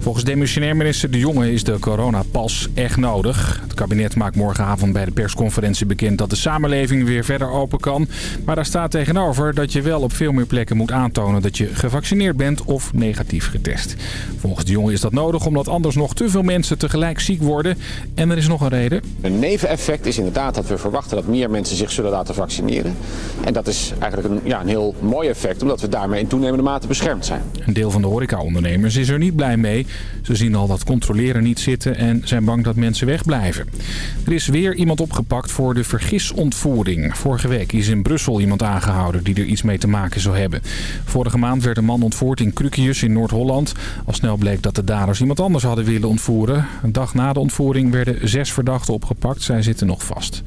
Volgens demissionair minister De Jonge is de coronapas echt nodig. Het kabinet maakt morgenavond bij de persconferentie bekend dat de samenleving weer verder open kan. Maar daar staat tegenover dat je wel op veel meer plekken moet aantonen dat je gevaccineerd bent of negatief getest. Volgens De Jonge is dat nodig omdat anders nog te veel mensen tegelijk ziek worden. En er is nog een reden. Een neveneffect is inderdaad dat we verwachten dat meer mensen zich zullen laten vaccineren. En dat is eigenlijk een, ja, een heel mooi effect omdat we daarmee in toenemende mate beschermd zijn. Een deel van de horecaondernemers is er niet blij mee. Ze zien al dat controleren niet zitten en zijn bang dat mensen wegblijven. Er is weer iemand opgepakt voor de vergisontvoering. Vorige week is in Brussel iemand aangehouden die er iets mee te maken zou hebben. Vorige maand werd een man ontvoerd in Krukius in Noord-Holland. Al snel bleek dat de daders iemand anders hadden willen ontvoeren. Een dag na de ontvoering werden zes verdachten opgepakt. Zij zitten nog vast.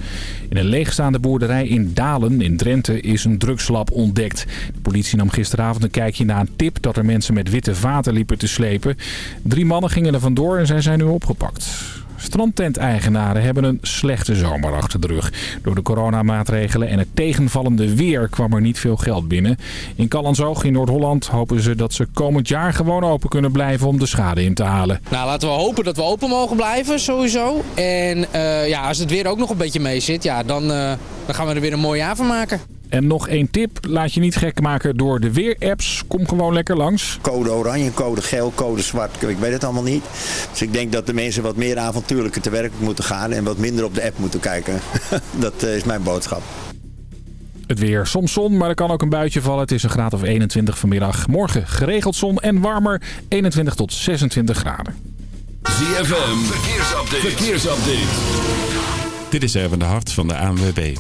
In een leegstaande boerderij in Dalen in Drenthe is een drugslab ontdekt. De politie nam gisteravond een kijkje naar een tip dat er mensen met witte vaten liepen te slepen. Drie mannen gingen er vandoor en zij zijn nu opgepakt. Strandtenteigenaren hebben een slechte zomer achter de rug. Door de coronamaatregelen en het tegenvallende weer kwam er niet veel geld binnen. In Callanzoog in Noord-Holland hopen ze dat ze komend jaar gewoon open kunnen blijven om de schade in te halen. Nou, laten we hopen dat we open mogen blijven, sowieso. En uh, ja, als het weer ook nog een beetje mee zit, ja, dan, uh, dan gaan we er weer een mooi jaar van maken. En nog één tip. Laat je niet gek maken door de weerapps. Kom gewoon lekker langs. Code oranje, code geel, code zwart. Ik weet het allemaal niet. Dus ik denk dat de mensen wat meer avontuurlijker te werk moeten gaan. En wat minder op de app moeten kijken. dat is mijn boodschap. Het weer. Soms zon, maar er kan ook een buitje vallen. Het is een graad of 21 vanmiddag. Morgen geregeld zon en warmer. 21 tot 26 graden. ZFM. Verkeersupdate. Verkeersupdate. Dit is even de hart van de ANWB.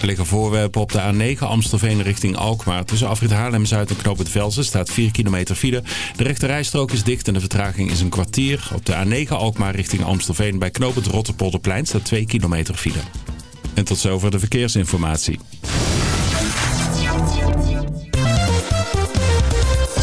Er liggen voorwerpen op de A9 Amstelveen richting Alkmaar. Tussen Afrit Haarlem-Zuid en Knoop het Velsen staat 4 kilometer file. De rechte rijstrook is dicht en de vertraging is een kwartier. Op de A9 Alkmaar richting Amstelveen bij Knoop het Rotterpolderplein staat 2 kilometer file. En tot zover de verkeersinformatie.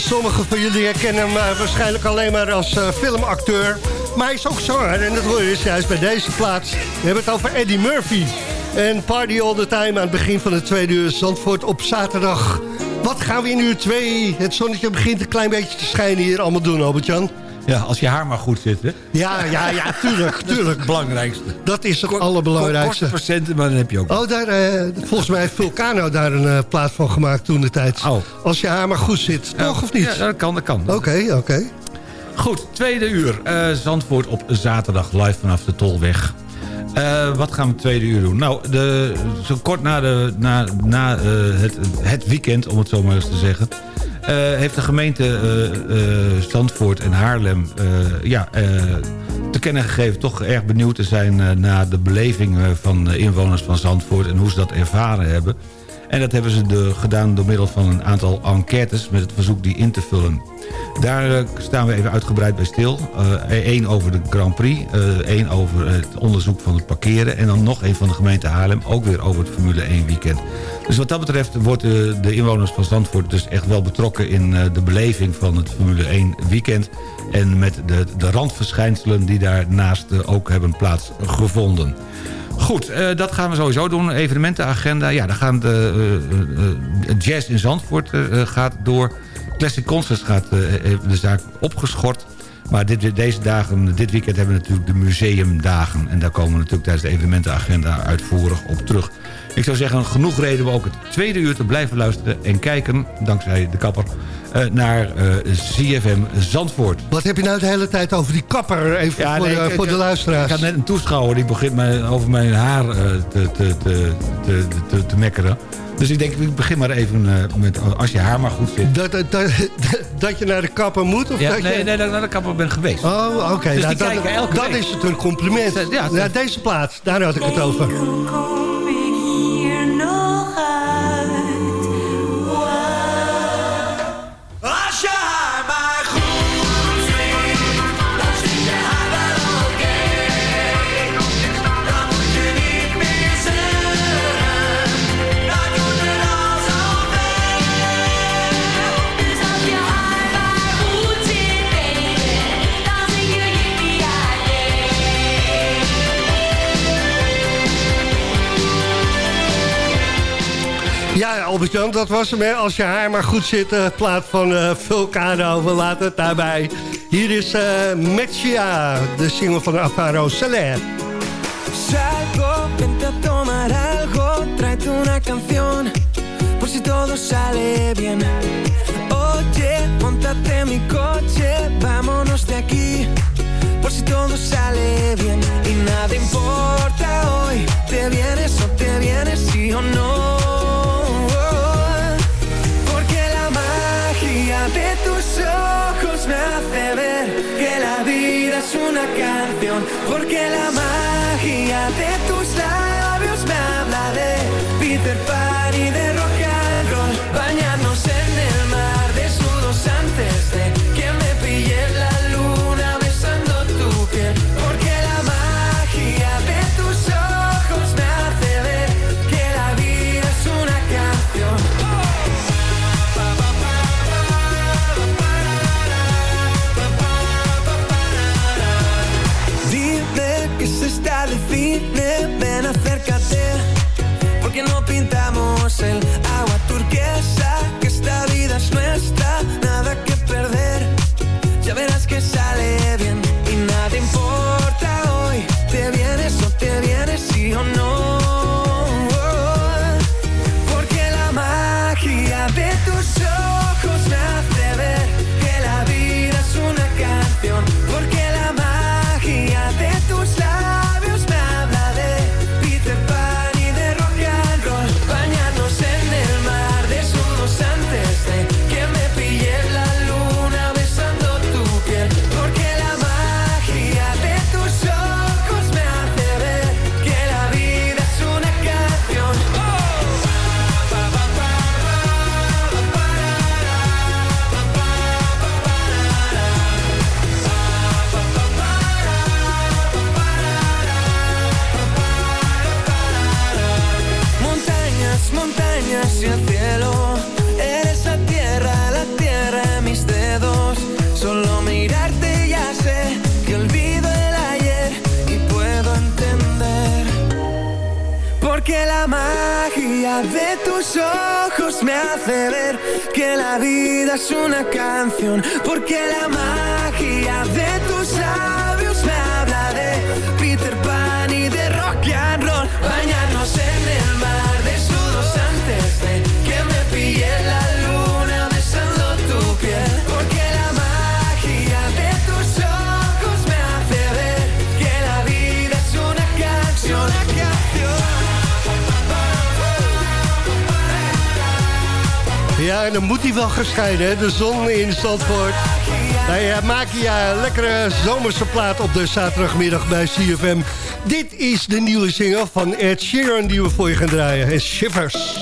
Sommigen van jullie herkennen hem uh, waarschijnlijk alleen maar als uh, filmacteur. Maar hij is ook zanger en dat hoor je juist bij deze plaats. We hebben het over Eddie Murphy. En Party All The Time aan het begin van de tweede uur Zandvoort op zaterdag. Wat gaan we in uur 2? Het zonnetje begint een klein beetje te schijnen hier allemaal doen, Albert-Jan. Ja, als je haar maar goed zit, hè? Ja, ja, ja, tuurlijk, tuurlijk. Dat is het belangrijkste. Dat is het allerbelangrijkste. Korte procenten, maar dan heb je ook... Oh, daar, uh, volgens mij heeft Vulcano daar een uh, plaat van gemaakt toen de tijd. Oh. Als je haar maar goed zit, toch of niet? Ja, dat kan, dat kan. Oké, okay, oké. Okay. Goed, tweede uur. Uh, Zandvoort op zaterdag live vanaf de Tolweg. Uh, wat gaan we tweede uur doen? Nou, de, zo kort na, de, na, na het, het weekend, om het zo maar eens te zeggen... Uh, heeft de gemeente uh, Zandvoort en Haarlem ja, te kennen gegeven... toch erg benieuwd te zijn naar de beleving van inwoners van Zandvoort... en hoe ze dat ervaren hebben. En dat hebben ze gedaan door middel van een aantal enquêtes... met het verzoek die in te vullen. Daar staan we even uitgebreid bij stil. Eén over de Grand Prix, één over het onderzoek van het parkeren... en dan nog één van de gemeente Haarlem, ook weer over het Formule 1 weekend. Dus wat dat betreft wordt de inwoners van Zandvoort dus echt wel betrokken... in de beleving van het Formule 1 weekend... en met de, de randverschijnselen die daarnaast ook hebben plaatsgevonden. Goed, uh, dat gaan we sowieso doen. Evenementenagenda. Ja, dan gaan de uh, uh, jazz in Zandvoort gaat door. Classic Concerts gaat de zaak opgeschort. Maar dit, deze dagen, dit weekend hebben we natuurlijk de museumdagen. En daar komen we natuurlijk tijdens de evenementenagenda uitvoerig op terug. Ik zou zeggen, genoeg reden om ook het tweede uur te blijven luisteren... en kijken, dankzij de kapper, uh, naar uh, CFM Zandvoort. Wat heb je nou de hele tijd over die kapper? Even ja, voor, nee, ik, voor de luisteraars. Ik had net een toeschouwer die begint mij over mijn haar uh, te, te, te, te, te mekkeren. Dus ik denk, ik begin maar even uh, met als je haar maar goed zit. Dat, dat, dat, dat je naar de kapper moet? Of ja, dat nee, je... nee, dat ik naar de kapper ben geweest. Oh, oké. Okay. Dus nou, dat, dat is het een compliment. Ja, ja, deze plaats, daar had ik het over. Albert-Jan, dat was hem. Hè? Als je haar maar goed zit, uh, plaat van uh, Vulcano. We laten het daarbij. Hier is uh, de single van Alvaro Soler. Salgo, vente a tomar algo, tráete una canción, por si todo sale bien. Oye, montate mi coche, vámonos de aquí, por si todo sale bien. Y nada importa hoy, te vienes o te vienes, sí o no. Me hace ver que la vida es una canción, porque la magia de tus labios me habla de Peter Pan y de una canción, porque la zijn, dan moet hij wel gescheiden. Hè? De zon in Zandvoort. Wij eh, maken je een eh, lekkere zomerse plaat op de zaterdagmiddag bij CFM. Dit is de nieuwe single van Ed Sheeran die we voor je gaan draaien. Het Shivers.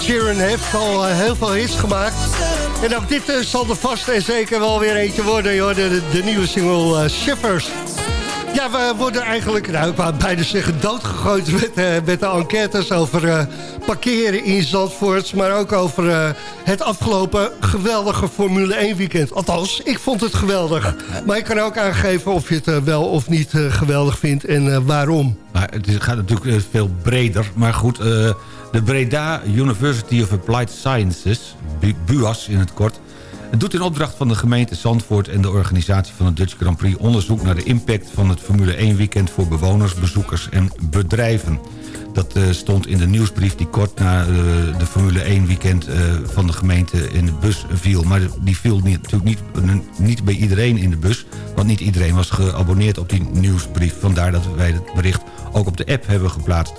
Ed Sheeran heeft al heel veel hits gemaakt. En ook dit zal er vast en zeker wel weer eentje worden. Joh, de, nieuwe single Shivers. Ja, we worden eigenlijk, nou, ik bijna zeggen, doodgegooid met, met de enquêtes over parkeren in Zandvoort. Maar ook over het afgelopen geweldige Formule 1 weekend. Althans, ik vond het geweldig. Maar je kan ook aangeven of je het wel of niet geweldig vindt en waarom. Maar het gaat natuurlijk veel breder. Maar goed, de Breda University of Applied Sciences, BUAS in het kort doet in opdracht van de gemeente Zandvoort en de organisatie van het Dutch Grand Prix onderzoek naar de impact van het Formule 1 weekend voor bewoners, bezoekers en bedrijven. Dat uh, stond in de nieuwsbrief die kort na uh, de Formule 1 weekend uh, van de gemeente in de bus viel. Maar die viel niet, natuurlijk niet, niet bij iedereen in de bus. Want niet iedereen was geabonneerd op die nieuwsbrief. Vandaar dat wij het bericht ook op de app hebben geplaatst.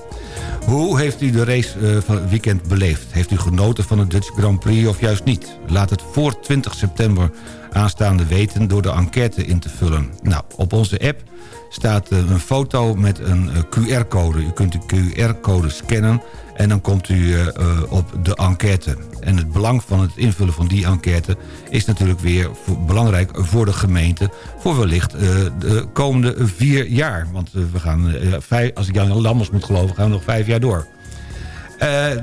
Hoe heeft u de race uh, van het weekend beleefd? Heeft u genoten van de Dutch Grand Prix of juist niet? Laat het voor 20 september aanstaande weten door de enquête in te vullen. Nou, op onze app staat uh, een foto met een uh, QR-code. U kunt de QR-code scannen en dan komt u uh, op de enquête. En het belang van het invullen van die enquête... is natuurlijk weer belangrijk voor de gemeente... voor wellicht de komende vier jaar. Want we gaan, als ik Jan Lammers moet geloven... gaan we nog vijf jaar door.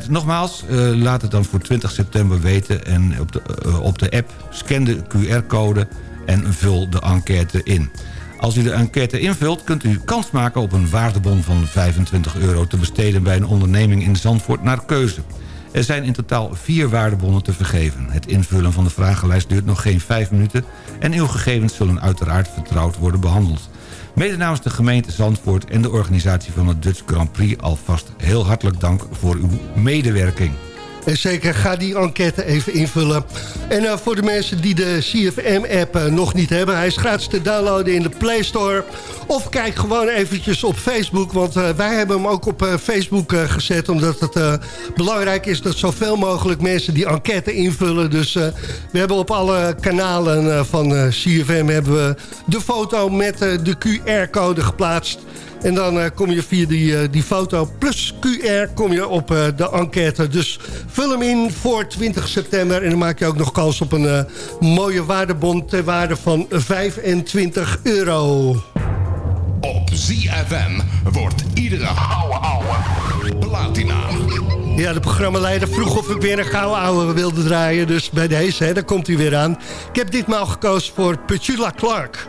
nogmaals, laat het dan voor 20 september weten... en op de, op de app scan de QR-code en vul de enquête in. Als u de enquête invult, kunt u kans maken op een waardebon van 25 euro... te besteden bij een onderneming in Zandvoort naar keuze. Er zijn in totaal vier waardebonnen te vergeven. Het invullen van de vragenlijst duurt nog geen vijf minuten... en uw gegevens zullen uiteraard vertrouwd worden behandeld. Mede namens de gemeente Zandvoort en de organisatie van het Dutch Grand Prix... alvast heel hartelijk dank voor uw medewerking. En zeker, ga die enquête even invullen. En uh, voor de mensen die de CFM-app uh, nog niet hebben... hij is gratis te downloaden in de Play Store. Of kijk gewoon eventjes op Facebook. Want wij hebben hem ook op Facebook gezet. Omdat het belangrijk is dat zoveel mogelijk mensen die enquête invullen. Dus we hebben op alle kanalen van CFM... hebben we de foto met de QR-code geplaatst... En dan uh, kom je via die, uh, die foto plus QR kom je op uh, de enquête. Dus vul hem in voor 20 september. En dan maak je ook nog kans op een mooie waardebon ter waarde van 25 euro. Op ZFM wordt iedere ouwe ouwe platina. Ja, de programmaleider vroeg of ik weer een gouden ouwe wilde draaien. Dus bij deze, hè, daar komt hij weer aan. Ik heb ditmaal gekozen voor Petula Clark.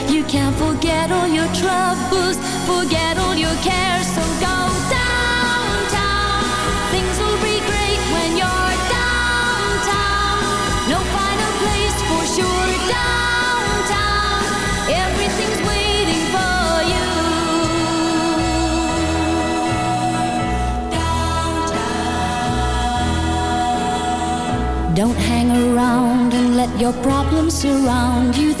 can't forget all your troubles, forget all your cares, so go downtown. Things will be great when you're downtown. No final place for sure downtown. Everything's waiting for you. Downtown. Don't hang around and let your problems surround you.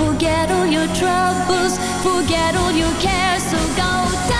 forget all your troubles, forget all your cares. So go downtown,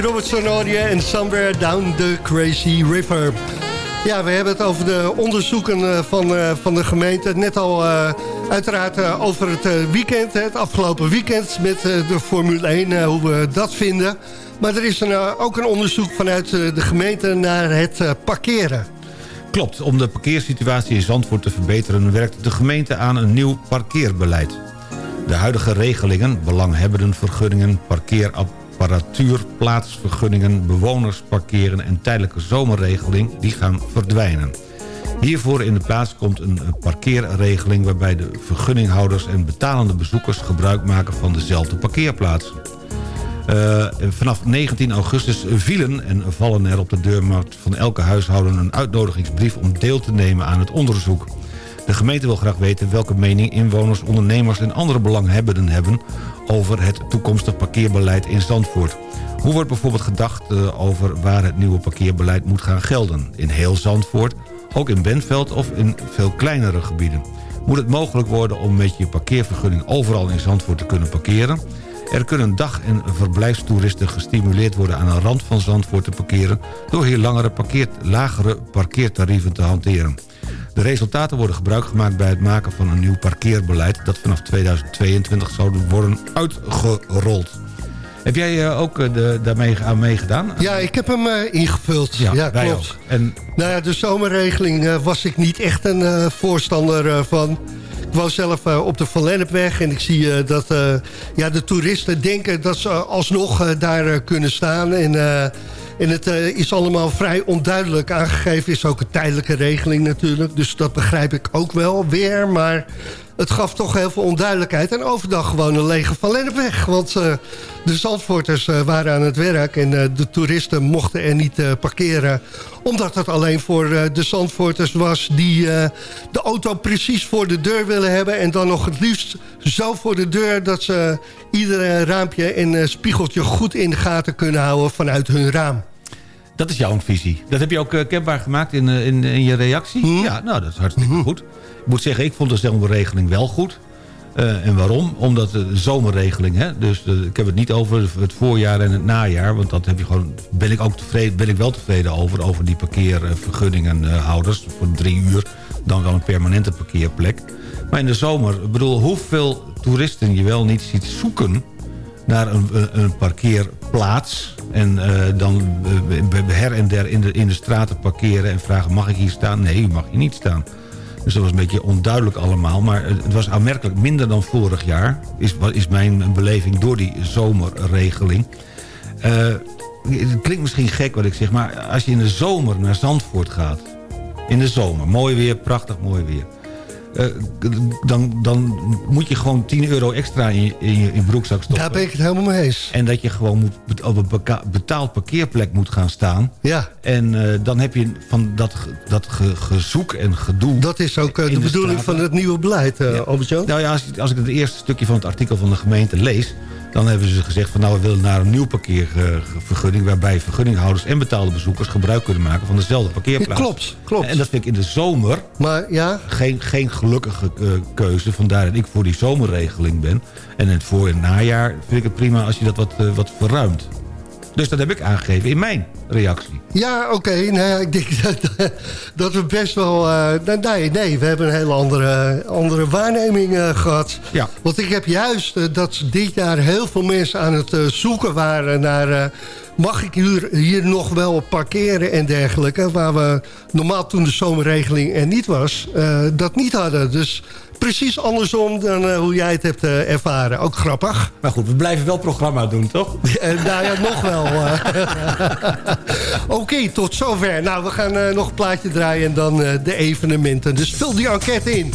Robbie Robertson en Somewhere Down the Crazy River. Ja, we hebben het over de onderzoeken eh, van, uh, van de gemeente. Net al uh, uiteraard over het weekend, het afgelopen weekend met de Formule 1, hoe we dat vinden. Maar er is ook een onderzoek vanuit de gemeente naar het parkeren. Klopt, om de parkeersituatie in Zandvoort te verbeteren... werkt de gemeente aan een nieuw parkeerbeleid. De huidige regelingen, belanghebbendenvergunningen, parkeerapparatuur, plaatsvergunningen, bewonersparkeren en tijdelijke zomerregeling, die gaan verdwijnen. Hiervoor in de plaats komt een parkeerregeling waarbij de vergunninghouders en betalende bezoekers gebruik maken van dezelfde parkeerplaats. Uh, vanaf 19 augustus vielen en vallen er op de deurmarkt van elke huishouden een uitnodigingsbrief om deel te nemen aan het onderzoek. De gemeente wil graag weten welke mening inwoners, ondernemers en andere belanghebbenden hebben over het toekomstig parkeerbeleid in Zandvoort. Hoe wordt bijvoorbeeld gedacht uh, over waar het nieuwe parkeerbeleid moet gaan gelden? In heel Zandvoort, ook in Benveld of in veel kleinere gebieden? Moet het mogelijk worden om met je parkeervergunning overal in Zandvoort te kunnen parkeren? Er kunnen dag- en verblijfstoeristen gestimuleerd worden aan de rand van Zandvoort te parkeren... door hier langere lagere parkeertarieven te hanteren. De resultaten worden gebruik gemaakt bij het maken van een nieuw parkeerbeleid... dat vanaf 2022 zou worden uitgerold. Heb jij uh, ook uh, de, daarmee aan meegedaan? Ja, ik heb hem uh, ingevuld. Ja, ja klopt. Ook. En... Nou ja, de zomerregeling was ik niet echt een voorstander van. Ik woon zelf op de Van Lennepweg en ik zie dat ja, de toeristen denken dat ze alsnog daar kunnen staan. En en het uh, is allemaal vrij onduidelijk aangegeven. is ook een tijdelijke regeling natuurlijk. Dus dat begrijp ik ook wel weer. Maar het gaf toch heel veel onduidelijkheid. En overdag gewoon een lege Van Lennepweg. Want uh, de Zandvoorters uh, waren aan het werk. En de toeristen mochten er niet parkeren. Omdat het alleen voor de Zandvoorters was... die de auto precies voor de deur willen hebben. En dan nog het liefst zo voor de deur... dat ze ieder raampje en spiegeltje goed in de gaten kunnen houden vanuit hun raam. Dat is jouw visie. Dat heb je ook uh, kenbaar gemaakt in, uh, in, in, je reactie? Mhm. Ja, nou, dat is hartstikke mm goed. Ik moet zeggen, ik vond de zomerregeling wel goed. Uh, en waarom? Omdat de zomerregeling, hè, dus ik heb het niet over het voorjaar en het najaar... want dat heb je gewoon, ben ik ook tevreden, ben ik wel tevreden over... over die parkeervergunningenhouders voor drie uur... dan wel een permanente parkeerplek. Maar in de zomer, ik bedoel, hoeveel toeristen je wel niet ziet zoeken... naar een, een parkeerplaats en uh, dan her en der in de, in de straten parkeren en vragen... mag ik hier staan? Nee, mag hier niet staan. Dus dat was een beetje onduidelijk allemaal. Maar het was aanmerkelijk minder dan vorig jaar. Is, is mijn beleving door die zomerregeling. Uh, het klinkt misschien gek wat ik zeg. Maar als je in de zomer naar Zandvoort gaat. In de zomer. Mooi weer, prachtig mooi weer uh, dan, dan moet je gewoon 10 euro extra in je, in je in broekzak stoppen. Daar ben ik het helemaal mee eens. En dat je gewoon moet, op een betaald parkeerplek moet gaan staan. Ja. En uh, dan heb je van dat, dat ge, gezoek en gedoe... Dat is ook uh, de, de, bedoeling van het nieuwe beleid, uh, ja. Nou ja, als, als ik het eerste stukje van het artikel van de gemeente lees... Dan hebben ze gezegd van nou we willen naar een nieuw parkeervergunning... waarbij vergunninghouders en betaalde bezoekers gebruik kunnen maken van dezelfde parkeerplaats. Ja, klopt, klopt. En dat vind ik in de zomer maar, ja? geen, geen gelukkige uh, keuze. Vandaar dat ik voor die zomerregeling ben. En in het voor- en najaar vind ik het prima als je dat wat, uh, wat verruimt. Dus dat heb ik aangegeven in mijn reactie. Ja, oké. Okay. Nou, ik denk dat, dat, we best wel... Uh, nee, nee, we hebben een hele andere, andere waarneming uh, gehad. Ja. Want ik heb juist uh, dat dit jaar heel veel mensen aan het zoeken waren naar... mag ik hier, hier nog wel parkeren en dergelijke... waar we normaal toen de zomerregeling er niet was, dat niet hadden. Dus precies andersom dan uh, hoe jij het hebt uh, ervaren. Ook grappig. Maar goed, we blijven wel programma doen, toch? Uh, nou ja, nog wel. Oké, okay, tot zover. Nou, we gaan nog een plaatje draaien en dan de evenementen. Dus vul die enquête in.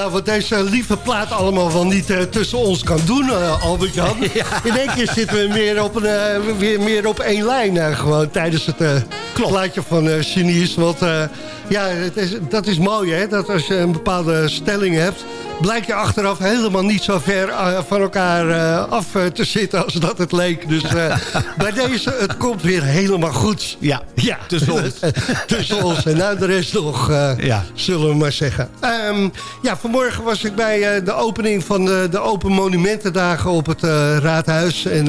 Nou, wat deze lieve plaat allemaal wel niet eh, tussen ons kan doen, eh, Albert-Jan. In één keer zitten we meer op, een, eh, weer meer op één lijn gewoon tijdens het plaatje van eh Genies. Want ja, het is, dat is mooi hè, dat als je een bepaalde stelling hebt... blijkt je achteraf helemaal niet zo ver eh, van elkaar eh, af eh, te zitten als dat het leek. Dus bij deze, het komt weer helemaal goed. Ja, ja. tussen ons. tussen ons en nou de rest nog, Ja. zullen we maar zeggen. Ehm, ja, vanmorgen was ik bij de opening van de, de Open Monumentendagen op het Raadhuis. En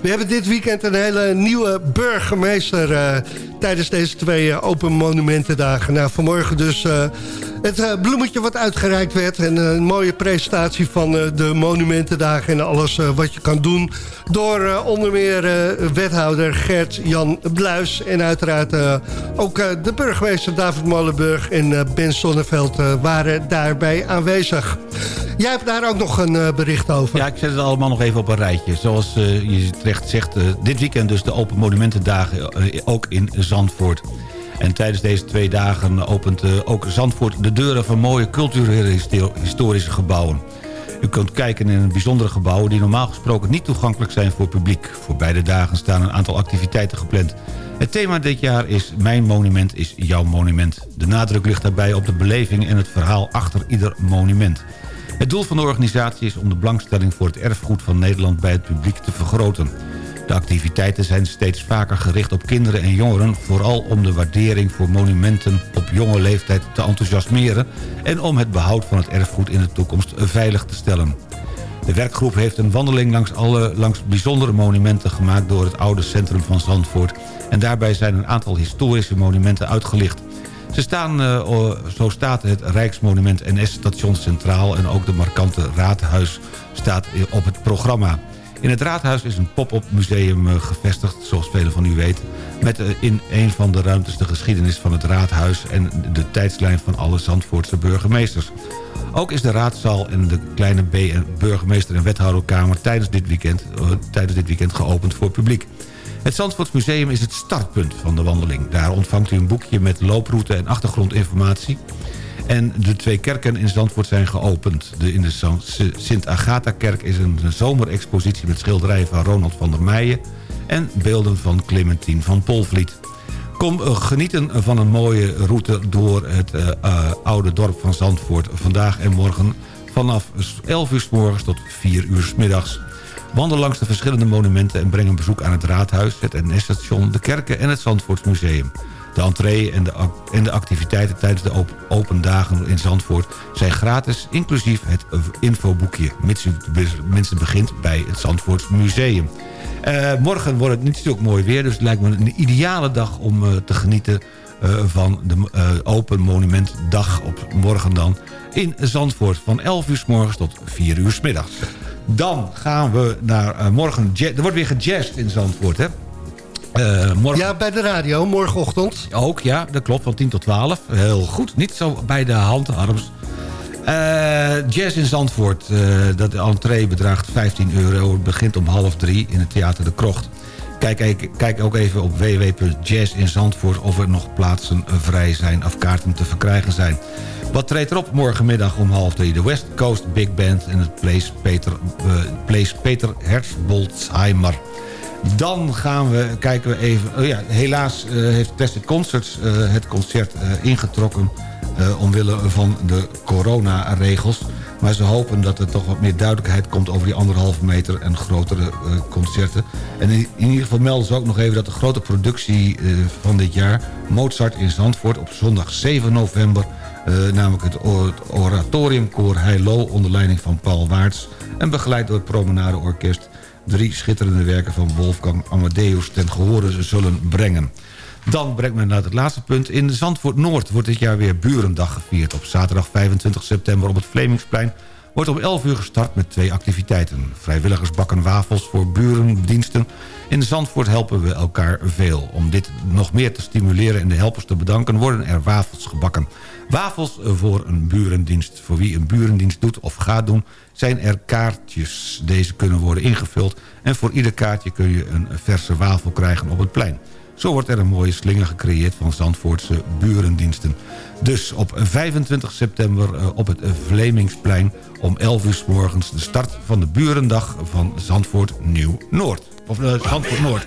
we hebben dit weekend een hele nieuwe burgemeester tijdens deze twee eh, Open Monumentendagen. Nou, vanmorgen dus eh, het eh, bloemetje wat uitgereikt werd. En een mooie presentatie van de Monumentendagen en alles wat je kan doen. Door onder meer wethouder Gert-Jan Bluis. En uiteraard ook de burgemeester David Molenburg en Ben Sonneveld waren daarbij aanwezig. Jij hebt daar ook nog een bericht over. Ja, ik zet het allemaal nog even op een rijtje. Zoals je terecht zegt, dit weekend dus de Open Monumentendagen ook in Zandvoort. En tijdens deze twee dagen opent eh, ook Zandvoort de deuren van mooie culturele histo- historische gebouwen. U kunt kijken in bijzondere gebouwen die normaal gesproken niet toegankelijk zijn voor publiek. Voor beide dagen staan een aantal activiteiten gepland. Het thema dit jaar is Mijn monument is jouw monument. De nadruk ligt daarbij op de beleving en het verhaal achter ieder monument. Het doel van de organisatie is om de belangstelling voor het erfgoed van Nederland bij het publiek te vergroten. De activiteiten zijn steeds vaker gericht op kinderen en jongeren... vooral om de waardering voor monumenten op jonge leeftijd te enthousiasmeren... en om het behoud van het erfgoed in de toekomst veilig te stellen. De werkgroep heeft een wandeling langs, alle, langs bijzondere monumenten gemaakt... door het oude centrum van Zandvoort. En daarbij zijn een aantal historische monumenten uitgelicht. Ze staan, eh, zo staat het Rijksmonument NS-station centraal... en ook de markante Raadhuis staat op het programma. In het Raadhuis is een pop-up museum eh, gevestigd, zoals velen van u weten... met eh, in een van de ruimtes de geschiedenis van het Raadhuis... en de tijdslijn van alle Zandvoortse burgemeesters. Ook is de raadzaal en de kleine B en burgemeester- en wethouderkamer... tijdens dit, weekend, eh, tijdens dit weekend geopend voor publiek. Het Zandvoortsmuseum is het startpunt van de wandeling. Daar ontvangt u een boekje met looproute en achtergrondinformatie. En de twee kerken in Zandvoort zijn geopend. De, in de San- Sint-Agatha-kerk is een zomerexpositie met schilderijen van Ronald van der Meijen... en beelden van Clementine van Polvliet. Kom eh, genieten van een mooie route door het eh, eh, oude dorp van Zandvoort... vandaag en morgen vanaf 11 uur s morgens tot 4 uur s middags. Wandel langs de verschillende monumenten en breng een bezoek aan het raadhuis, het NS-station, de kerken en het Zandvoortsmuseum. De entree en de, en de activiteiten tijdens de op- open dagen in Zandvoort zijn gratis, inclusief het infoboekje, mits tenminste begint bij het Zandvoortsmuseum. Eh, morgen wordt het niet zo mooi weer, dus het lijkt me een ideale dag om eh, te genieten eh, van de Open Monumentdag op morgen dan in Zandvoort van 11 uur s morgens tot 4 uur s middags. Dan gaan we naar morgen. Er wordt weer gejazzed in Zandvoort, hè? Eh, morgen... Ja, bij de radio, morgenochtend. Ook, ja, dat klopt, van 10 tot 12. Heel goed, niet zo bij de hand, Harms. Eh, jazz in Zandvoort, eh, dat de entree bedraagt 15 euro. Het begint om half drie in het Theater de Krocht. Kijk, kijk ook even op www.jazz in Zandvoort of er nog plaatsen vrij zijn of kaarten te verkrijgen zijn. Wat treedt erop morgenmiddag om half drie? De West Coast Big Band in het Place Peter, uh, Place Peter Hersbolzheimer. Dan gaan we, kijken we even... Oh ja, helaas uh, heeft Tested Concerts uh, het concert ingetrokken... omwille van de coronaregels. Maar ze hopen dat er toch wat meer duidelijkheid komt... over die anderhalve meter en grotere concerten. En in, ieder geval melden ze ook nog even... dat de grote productie van dit jaar... Mozart in Zandvoort op zondag 7 november namelijk het, oratoriumkoor Heilo onder leiding van Paul Waarts... en begeleid door het Promenade Orkest... drie schitterende werken van Wolfgang Amadeus ten gehore zullen brengen. Dan brengt men naar het laatste punt. In Zandvoort Noord wordt dit jaar weer Burendag gevierd. Op zaterdag 25 september op het Vlemingsplein wordt om 11 uur gestart met twee activiteiten. Vrijwilligers bakken wafels voor burendiensten. In Zandvoort helpen we elkaar veel. Om dit nog meer te stimuleren en de helpers te bedanken... worden er wafels gebakken. Wafels voor een burendienst. Voor wie een burendienst doet of gaat doen, zijn er kaartjes. Deze kunnen worden ingevuld en voor ieder kaartje kun je een verse wafel krijgen op het plein. Zo wordt er een mooie slinger gecreëerd van Zandvoortse burendiensten. Dus op 25 september eh, op het Vlemingsplein om 11 uur s morgens... de start van de Burendag van Zandvoort Nieuw-Noord. Of uh, Zandvoort Noord.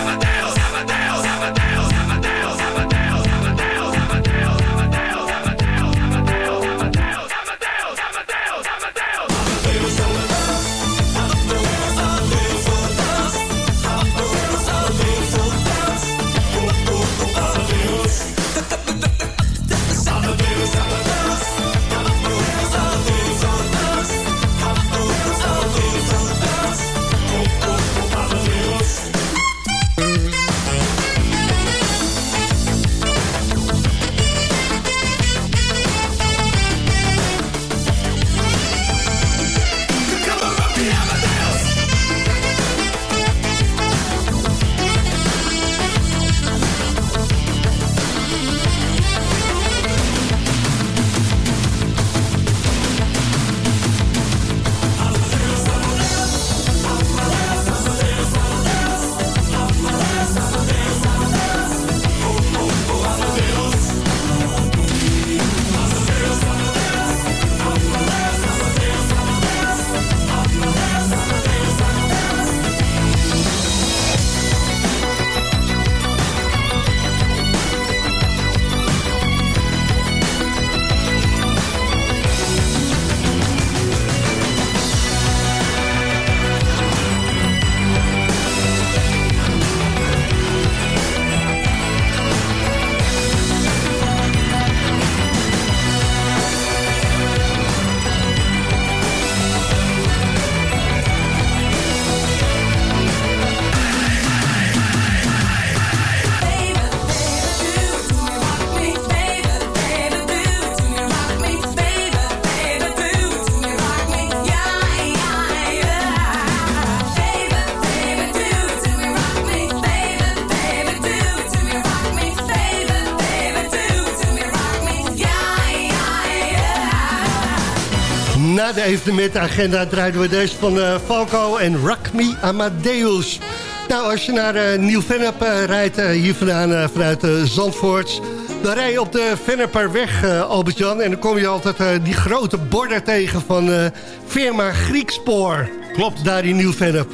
Evenementenagenda draaiden we deze van uh, Falco en Rock Me Amadeus. Nou, als je naar uh, Nieuw-Vennep uh, rijdt, hier vandaan vanuit Zandvoort... dan rij je op de Venneperweg, Albert-Jan... en dan kom je altijd die grote borden tegen van firma Griekspoor. Klopt. Daar in Nieuw-Vennep.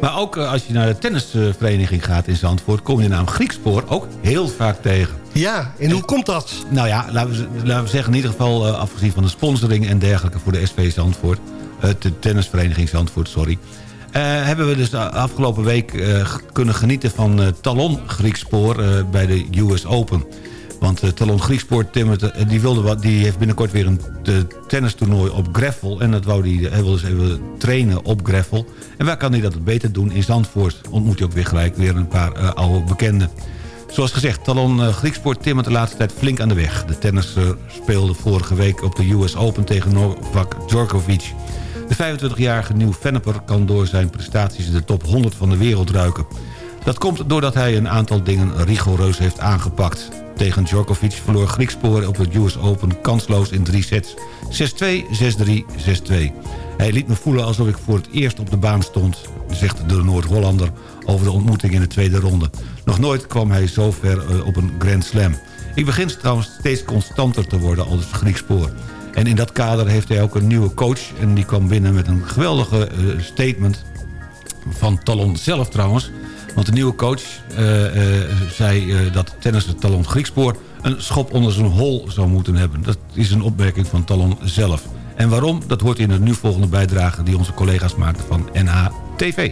Maar ook als je naar de tennisvereniging gaat in Zandvoort... kom je de naam Griekspoor ook heel vaak tegen. Ja, en hoe komt dat? Nou ja, laten we, laten we zeggen in ieder geval... Uh, afgezien van de sponsoring en dergelijke voor de SV Zandvoort... Uh, de tennisvereniging Zandvoort, sorry... Uh, hebben we dus de afgelopen week kunnen genieten van Talon Griekspoor bij de US Open. Want Talon Griekspoor die, wilde wat, die heeft binnenkort weer een tennistoernooi op gravel. En dat wou die, hij wil dus even trainen op gravel. En waar kan hij dat beter doen? In Zandvoort ontmoet hij ook weer gelijk weer een paar oude bekenden. Zoals gezegd, Talon uh, Grieksport timmert de laatste tijd flink aan de weg. De tennisser speelde vorige week op de US Open tegen Novak Djokovic. De 25-jarige nieuw Venneper kan door zijn prestaties de top 100 van de wereld ruiken. Dat komt doordat hij een aantal dingen rigoureus heeft aangepakt. Tegen Djokovic verloor Griekspoor op de US Open kansloos in drie sets. 6-2, 6-3, 6-2. Hij liet me voelen alsof ik voor het eerst op de baan stond, zegt de Noord-Hollander over de ontmoeting in de tweede ronde. Nog nooit kwam hij zo ver eh, op een Grand Slam. Ik begin trouwens steeds constanter te worden als Griekspoor. En in dat kader heeft hij ook een nieuwe coach. En die kwam binnen met een geweldige uh, statement van Talon zelf trouwens. Want de nieuwe coach uh, zei dat tennisser Talon Griekspoor... een schop onder zijn hol zou moeten hebben. Dat is een opmerking van Talon zelf. En waarom? Dat hoort in de nu volgende bijdrage... die onze collega's maakten van NHTV.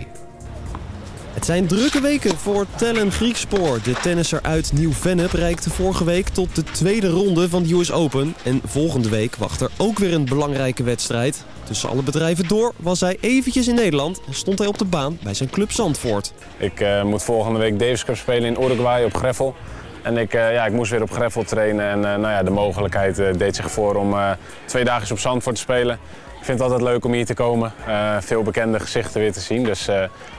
Het zijn drukke weken voor Tellen Griekspoor. De tennisser uit Nieuw-Vennep reikte vorige week tot de tweede ronde van de US Open. En volgende week wacht er ook weer een belangrijke wedstrijd. Tussen alle bedrijven door was hij eventjes in Nederland en stond hij op de baan bij zijn club Zandvoort. Ik uh, moet volgende week Davis Cup spelen in Uruguay op Greffel. En ik, uh, ja, ik moest weer op Greffel trainen en uh, nou ja, de mogelijkheid deed zich voor om twee dagen op Zandvoort te spelen. Ik vind het altijd leuk om hier te komen. Veel bekende gezichten weer te zien. Dus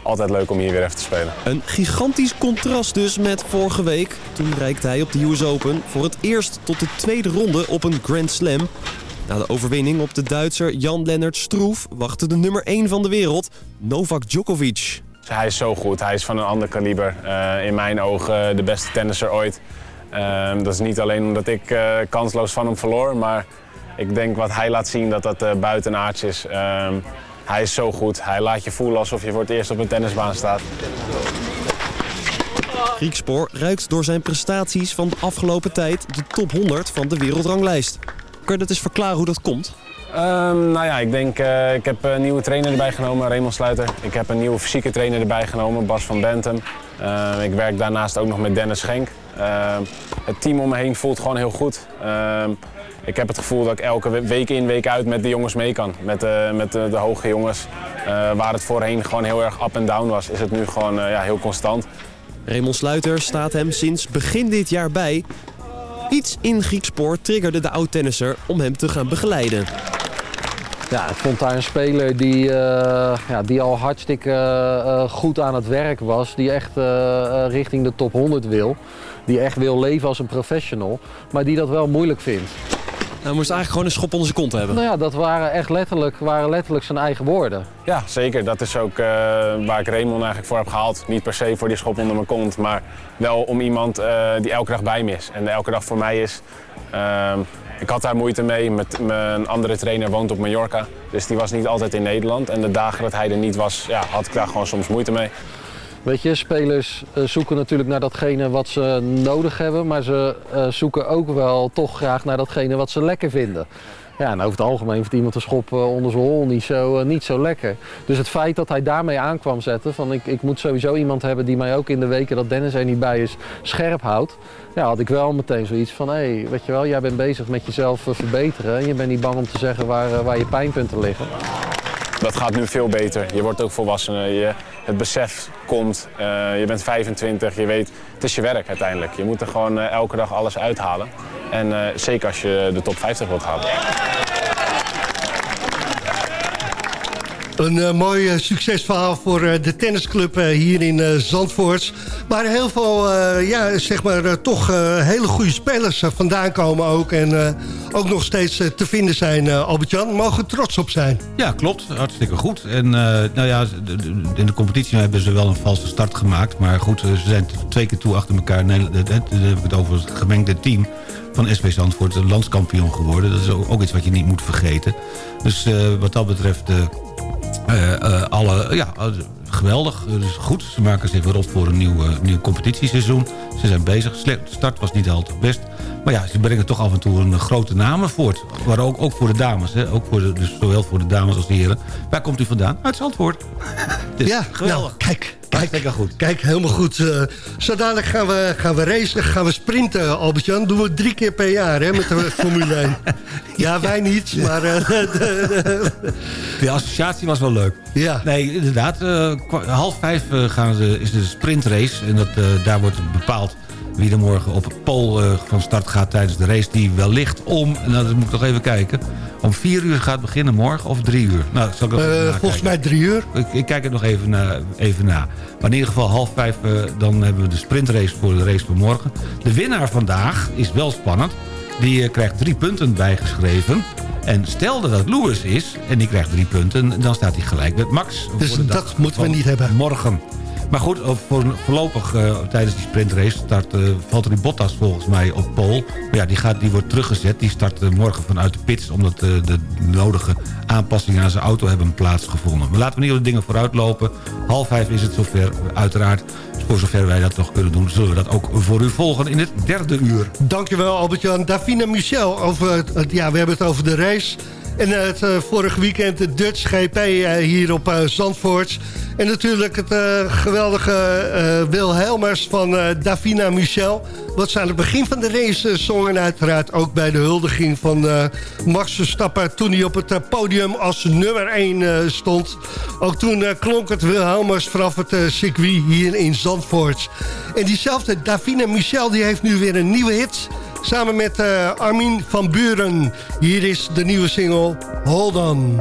altijd leuk om hier weer even te spelen. Een gigantisch contrast dus met vorige week. Toen reikte hij op de US Open voor het eerst tot de tweede ronde op een Grand Slam. Na de overwinning op de Duitser Jan-Lennart Stroef wachtte de nummer 1 van de wereld, Novak Djokovic. Hij is zo goed. Hij is van een ander kaliber. Uh, in mijn ogen de beste tennisser ooit. dat is niet alleen omdat ik kansloos van hem verloor, maar ik denk wat hij laat zien dat dat buitenaards is. Uh, hij is zo goed. Hij laat je voelen alsof je voor het eerst op een tennisbaan staat. Griekspoor ruikt door zijn prestaties van de afgelopen tijd de top 100 van de wereldranglijst. Kun je dat eens verklaren hoe dat komt? Um, nou ja, ik denk, uh, ik heb een nieuwe trainer erbij genomen, Raymond Sluiter. Ik heb een nieuwe fysieke trainer erbij genomen, Bas van Bentum. Uh, ik werk daarnaast ook nog met Dennis Schenk. Uh, het team om me heen voelt gewoon heel goed. Ehm, ik heb het gevoel dat ik elke week in, week uit met de jongens mee kan. Met, uh, met de, de, hoge jongens. Waar het voorheen gewoon heel erg up en down was, is het nu gewoon ja, heel constant. Raymond Sluiter staat hem sinds begin dit jaar bij. Iets in Griekspoor triggerde de oud-tennisser om hem te gaan begeleiden. Ja, ik vond daar een speler die, ja, die al hartstikke goed aan het werk was. Die echt richting de top 100 wil. Die echt wil leven als een professional. Maar die dat wel moeilijk vindt. Hij moest eigenlijk gewoon een schop onder zijn kont hebben. Nou ja, dat waren echt letterlijk, waren letterlijk zijn eigen woorden. Ja, zeker. Dat is ook uh, waar ik Raymond eigenlijk voor heb gehaald. Niet per se voor die schop onder mijn kont, maar wel om iemand uh, die elke dag bij me is. En elke dag voor mij is. Uh, ik had daar moeite mee. Met, mijn andere trainer woont op Mallorca. Dus die was niet altijd in Nederland. En de dagen dat hij er niet was, ja, had ik daar gewoon soms moeite mee. Weet je, spelers uh, zoeken natuurlijk naar datgene wat ze nodig hebben, maar ze uh, zoeken ook wel toch graag naar datgene wat ze lekker vinden. Ja, en over het algemeen vindt iemand de schop uh, onder zijn hol niet zo, niet zo lekker. Dus het feit dat hij daarmee aankwam zetten, van ik, ik moet sowieso iemand hebben die mij ook in de weken dat Dennis er niet bij is, scherp houdt. Ja, had ik wel meteen zoiets van, hé, hey, weet je wel, jij bent bezig met jezelf verbeteren. En je bent niet bang om te zeggen waar, waar je pijnpunten liggen. Dat gaat nu veel beter. Je wordt ook volwassener. Je, het besef komt. Uh, je bent 25. Je weet, het is je werk uiteindelijk. Je moet er gewoon uh, elke dag alles uithalen. En uh, zeker als je de top 50 wilt halen. Een eh, mooi eh, succesverhaal voor eh, de tennisclub hier in Zandvoort. Waar heel veel, ja, zeg maar, toch hele goede spelers vandaan komen ook. En ook nog steeds te vinden zijn, Albert-Jan. Mogen trots op zijn. Ja, klopt. Hartstikke goed. En nou ja, in de competitie hebben ze wel een valse start gemaakt. Maar goed, ze zijn twee keer toe achter elkaar. Nee, dat- dat- Dan heb ik het over het gemengde team van SV Zandvoort. landskampioen geworden. Dat is ook, iets wat je niet moet vergeten. Dus wat dat betreft... eh, eh, alle, ja, eh, geweldig. Dus goed, ze maken zich weer op voor een nieuw, nieuw competitieseizoen. Ze zijn bezig. De start was niet altijd best. Maar ja, ze brengen toch af en toe een grote namen voort. Maar ook, ook voor de dames. Hè? Ook voor de, dus zowel voor de dames als de heren. Waar komt u vandaan? Uit Zandvoort. Dus, ja, geweldig. nou, kijk. Hartstikke goed. Kijk, helemaal goed. Eh zo dadelijk gaan we, gaan we racen, gaan we sprinten, Albert-Jan. Doen we drie keer per jaar hè, met de Formule 1. Ja, wij niet, maar... eh, de- de- De associatie was wel leuk. Ja. Nee, inderdaad. eh, half vijf gaan ze, is de sprintrace. En dat, daar wordt bepaald wie er morgen op het pol van start gaat tijdens de race. Die wellicht om, nou dat moet ik nog even kijken... om vier uur gaat beginnen morgen of drie uur? Nou, zal ik nog even nakijken. volgens mij drie uur. Ik, ik kijk het nog even na, even na. Maar in ieder geval half vijf, eh, dan hebben we de sprintrace voor de race van morgen. De winnaar vandaag is wel spannend. Die eh, krijgt drie punten bijgeschreven. En stel dat het Lewis is en die krijgt drie punten... dan staat hij gelijk met Max. Dus dat moeten we niet hebben. Morgen. Maar goed, eh, voor, voorlopig eh, tijdens die sprintrace start eh Valtteri Bottas volgens mij op pole. Maar ja, die, gaat, die wordt teruggezet. Die start morgen vanuit de pits... omdat de nodige aanpassingen aan zijn auto hebben plaatsgevonden. Maar laten we niet op de dingen vooruit lopen. Half vijf is het zover, uiteraard. Voor zover wij dat nog kunnen doen... zullen we dat ook voor u volgen in het derde uur. Dankjewel Albert-Jan. Davina Michel, over ja, we hebben het over de race. En eh, het eh, vorige weekend de Dutch GP eh, hier op eh, Zandvoort. En natuurlijk het geweldige Wilhelmers van Davina Michel. Wat ze aan het begin van de race zongen. En uiteraard ook bij de huldiging van Max Verstappen... toen hij op het podium als nummer 1 stond. Ook toen klonk het Wilhelmers vanaf het circuit hier in Zandvoort. En diezelfde Davina Michel die heeft nu weer een nieuwe hit... Samen met eh, Armin van Buren. Hier is de nieuwe single Hold On.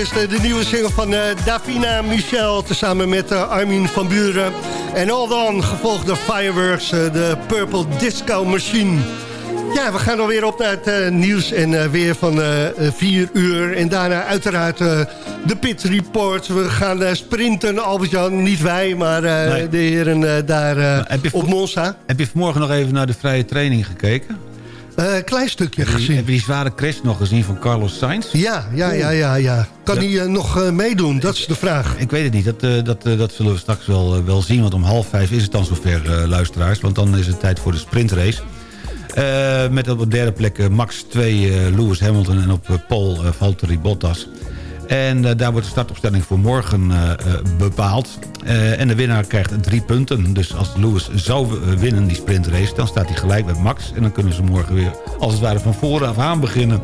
Als eerste de nieuwe single van eh, Davina Michel... tezamen met eh, Armin van Buren. En All On, gevolgd door Fireworks, eh, de Purple Disco Machine. Ja, we gaan alweer op naar het eh, nieuws en eh, weer van 4 uur. En daarna uiteraard eh, de Pit Report. We gaan eh, sprinten, Albert-Jan. Niet wij, maar eh, Nee. de heren eh, daar eh, op Monza. Heb je vanmorgen nog even naar de vrije training gekeken? Eh, klein stukje Heb je, gezien. heb je die zware crash nog gezien van Carlos Sainz? Ja, ja, ja, ja. ja. Kan hij eh, nog eh, meedoen? Dat is de vraag. Ik weet het niet, dat, dat, dat zullen we straks wel, wel zien. Want om half vijf is het dan zover, luisteraars. Want dan is het tijd voor de sprintrace. Met op de derde plek Max 2, eh, Lewis Hamilton en op Paul Valtteri Bottas. En eh, daar wordt de startopstelling voor morgen eh, eh, bepaald. En de winnaar krijgt drie punten. Dus als Lewis zou winnen die sprintrace... dan staat hij gelijk met Max. En dan kunnen ze morgen weer als het ware van voren af aan beginnen.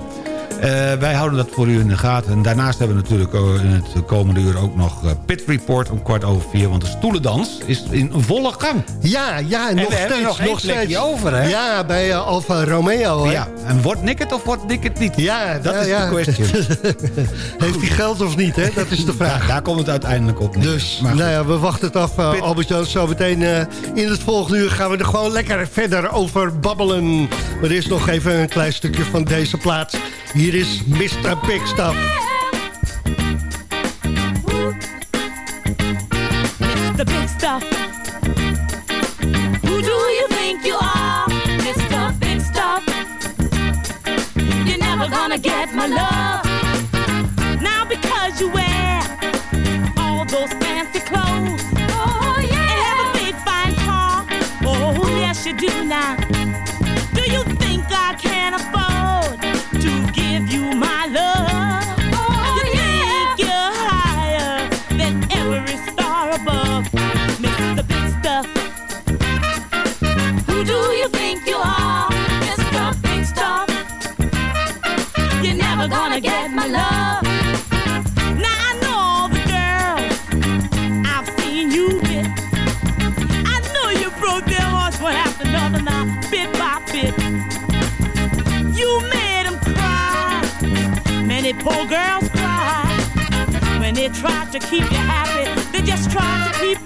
Eh, wij houden dat voor u in de gaten. En daarnaast hebben we natuurlijk in het komende uur ook nog eh, Pit Report om kwart over vier. Want de stoelendans is in volle gang. Ja, ja, En nog steeds. nog nog steeds. over, hè? Ja, bij eh, Alfa Romeo. Hè? Ja, en wordt Nick het of wordt Nick het niet? Ja, dat ja, is ja. de question. Heeft hij geld of niet, hè? Dat is de vraag. Ja, daar komt het uiteindelijk op. Dus, Maar nou ja, we wachten het af, uh, Albert-Jan. Zometeen eh, in het volgende uur gaan we er gewoon lekker verder over babbelen. Maar er is nog even een klein stukje van deze plaat. Hier is Mr. Big Stuff. big stuff. Who do you think you are, Mr. Big Stuff? You're never gonna get my love. Poor girls cry. When they try to keep you happy, they just try to keep